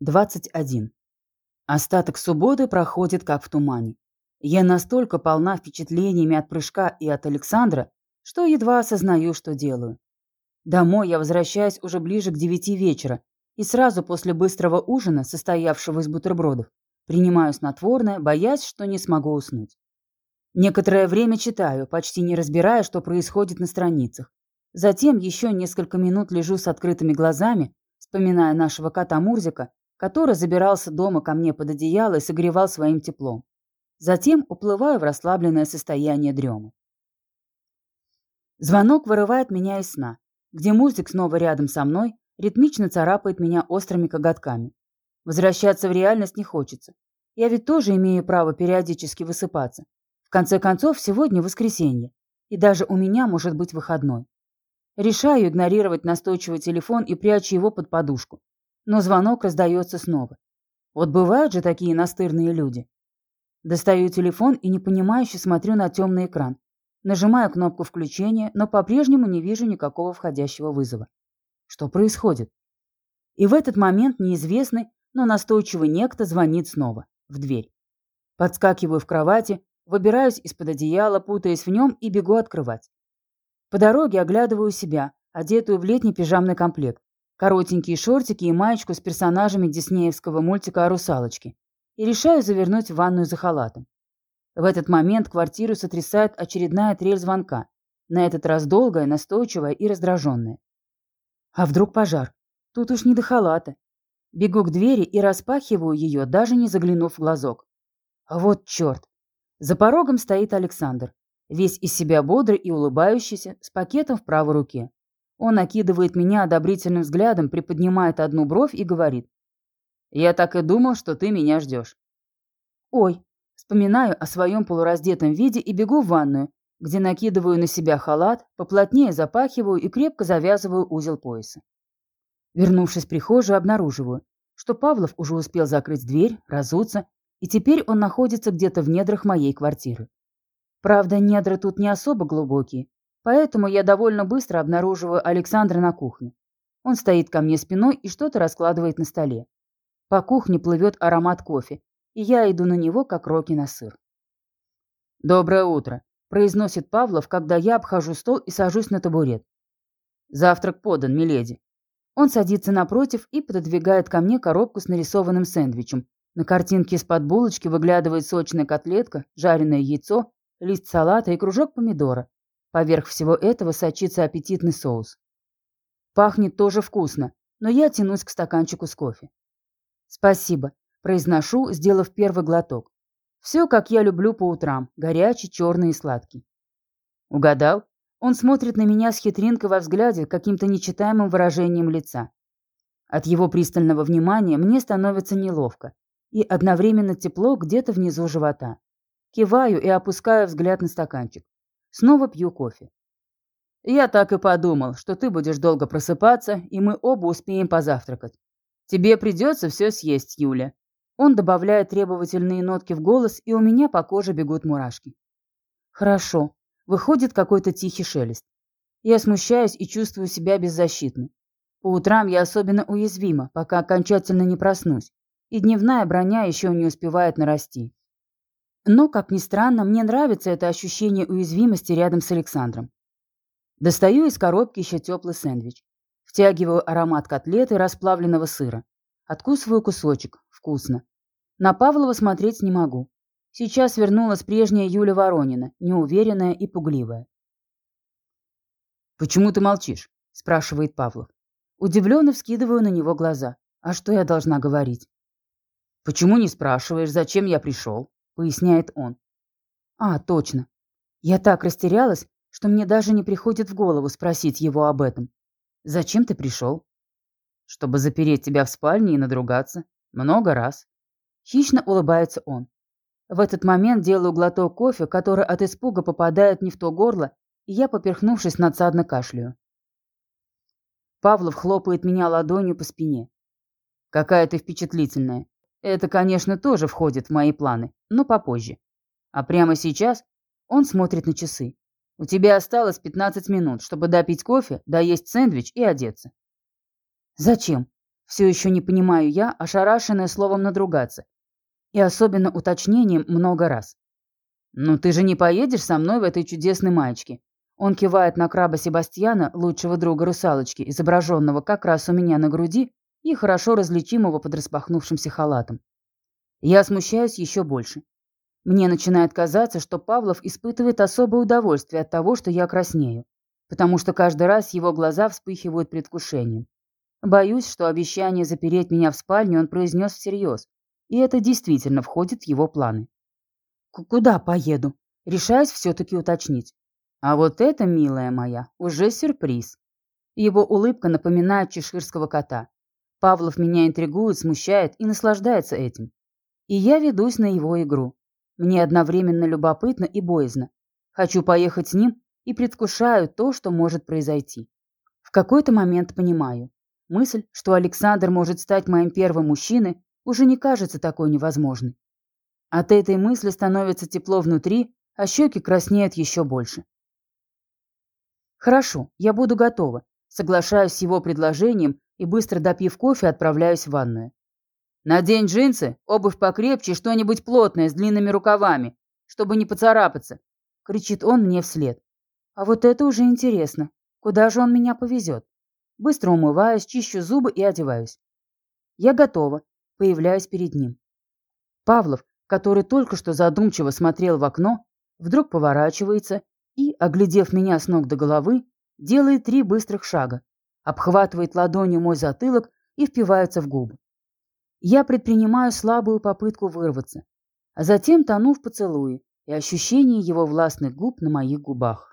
21. Остаток субботы проходит как в тумане. Я настолько полна впечатлениями от прыжка и от Александра, что едва осознаю, что делаю. Домой я возвращаюсь уже ближе к девяти вечера и сразу после быстрого ужина, состоявшего из бутербродов, принимаю снотворное, боясь, что не смогу уснуть. Некоторое время читаю, почти не разбирая, что происходит на страницах. Затем еще несколько минут лежу с открытыми глазами, вспоминая нашего кота Мурзика который забирался дома ко мне под одеяло и согревал своим теплом. Затем уплываю в расслабленное состояние дремы. Звонок вырывает меня из сна, где музык снова рядом со мной ритмично царапает меня острыми коготками. Возвращаться в реальность не хочется. Я ведь тоже имею право периодически высыпаться. В конце концов, сегодня воскресенье, и даже у меня может быть выходной. Решаю игнорировать настойчивый телефон и прячу его под подушку, но звонок раздается снова. Вот бывают же такие настырные люди. Достаю телефон и непонимающе смотрю на темный экран. Нажимаю кнопку включения, но по-прежнему не вижу никакого входящего вызова. Что происходит? И в этот момент неизвестный, но настойчивый некто звонит снова, в дверь. Подскакиваю в кровати, выбираюсь из-под одеяла, путаясь в нем и бегу открывать. По дороге оглядываю себя, одетую в летний пижамный комплект коротенькие шортики и маечку с персонажами диснеевского мультика о русалочке, и решаю завернуть в ванную за халатом. В этот момент квартиру сотрясает очередная трель звонка, на этот раз долгая, настойчивая и раздраженная. А вдруг пожар? Тут уж не до халата. Бегу к двери и распахиваю ее, даже не заглянув в глазок. Вот черт! За порогом стоит Александр, весь из себя бодрый и улыбающийся, с пакетом в правой руке. Он окидывает меня одобрительным взглядом, приподнимает одну бровь и говорит. «Я так и думал, что ты меня ждешь». «Ой». Вспоминаю о своем полураздетом виде и бегу в ванную, где накидываю на себя халат, поплотнее запахиваю и крепко завязываю узел пояса. Вернувшись в прихожую, обнаруживаю, что Павлов уже успел закрыть дверь, разуться, и теперь он находится где-то в недрах моей квартиры. Правда, недра тут не особо глубокие, Поэтому я довольно быстро обнаруживаю Александра на кухне. Он стоит ко мне спиной и что-то раскладывает на столе. По кухне плывет аромат кофе, и я иду на него, как роки на сыр. «Доброе утро», – произносит Павлов, когда я обхожу стол и сажусь на табурет. «Завтрак подан, миледи». Он садится напротив и пододвигает ко мне коробку с нарисованным сэндвичем. На картинке из-под булочки выглядывает сочная котлетка, жареное яйцо, лист салата и кружок помидора. Поверх всего этого сочится аппетитный соус. Пахнет тоже вкусно, но я тянусь к стаканчику с кофе. «Спасибо», – произношу, сделав первый глоток. Все, как я люблю по утрам, горячий, черный и сладкий. Угадал? Он смотрит на меня с хитринкой во взгляде, каким-то нечитаемым выражением лица. От его пристального внимания мне становится неловко и одновременно тепло где-то внизу живота. Киваю и опускаю взгляд на стаканчик. Снова пью кофе. Я так и подумал, что ты будешь долго просыпаться, и мы оба успеем позавтракать. Тебе придется все съесть, Юля. Он добавляет требовательные нотки в голос, и у меня по коже бегут мурашки. Хорошо. Выходит какой-то тихий шелест. Я смущаюсь и чувствую себя беззащитной. По утрам я особенно уязвима, пока окончательно не проснусь, и дневная броня еще не успевает нарасти. Но, как ни странно, мне нравится это ощущение уязвимости рядом с Александром. Достаю из коробки еще теплый сэндвич. Втягиваю аромат котлеты расплавленного сыра. Откусываю кусочек. Вкусно. На Павлова смотреть не могу. Сейчас вернулась прежняя Юля Воронина, неуверенная и пугливая. «Почему ты молчишь?» – спрашивает Павлов. Удивленно вскидываю на него глаза. «А что я должна говорить?» «Почему не спрашиваешь, зачем я пришел?» Поясняет он. А, точно. Я так растерялась, что мне даже не приходит в голову спросить его об этом. Зачем ты пришел? Чтобы запереть тебя в спальне и надругаться. Много раз. Хищно улыбается он. В этот момент делаю глоток кофе, который от испуга попадает не в то горло, и я, поперхнувшись, надсадно кашляю. Павлов хлопает меня ладонью по спине. «Какая ты впечатлительная. Это, конечно, тоже входит в мои планы, но попозже. А прямо сейчас он смотрит на часы. У тебя осталось 15 минут, чтобы допить кофе, доесть сэндвич и одеться. Зачем? Все еще не понимаю я, ошарашенная словом надругаться. И особенно уточнением много раз. «Ну ты же не поедешь со мной в этой чудесной маечке?» Он кивает на краба Себастьяна, лучшего друга русалочки, изображенного как раз у меня на груди и хорошо различимого под распахнувшимся халатом. Я смущаюсь еще больше. Мне начинает казаться, что Павлов испытывает особое удовольствие от того, что я краснею, потому что каждый раз его глаза вспыхивают предвкушением. Боюсь, что обещание запереть меня в спальне он произнес всерьез, и это действительно входит в его планы. «Куда поеду?» Решаюсь все-таки уточнить. А вот это, милая моя, уже сюрприз. Его улыбка напоминает чеширского кота. Павлов меня интригует, смущает и наслаждается этим. И я ведусь на его игру. Мне одновременно любопытно и боязно. Хочу поехать с ним и предвкушаю то, что может произойти. В какой-то момент понимаю. Мысль, что Александр может стать моим первым мужчиной, уже не кажется такой невозможной. От этой мысли становится тепло внутри, а щеки краснеют еще больше. Хорошо, я буду готова. Соглашаюсь с его предложением и быстро допив кофе, отправляюсь в ванную. Надень джинсы, обувь покрепче, что-нибудь плотное с длинными рукавами, чтобы не поцарапаться, кричит он мне вслед. А вот это уже интересно. Куда же он меня повезет? Быстро умываюсь, чищу зубы и одеваюсь. Я готова, появляюсь перед ним. Павлов, который только что задумчиво смотрел в окно, вдруг поворачивается и, оглядев меня с ног до головы, делает три быстрых шага, обхватывает ладонью мой затылок и впивается в губы. Я предпринимаю слабую попытку вырваться, а затем тону в поцелуе и ощущении его властных губ на моих губах.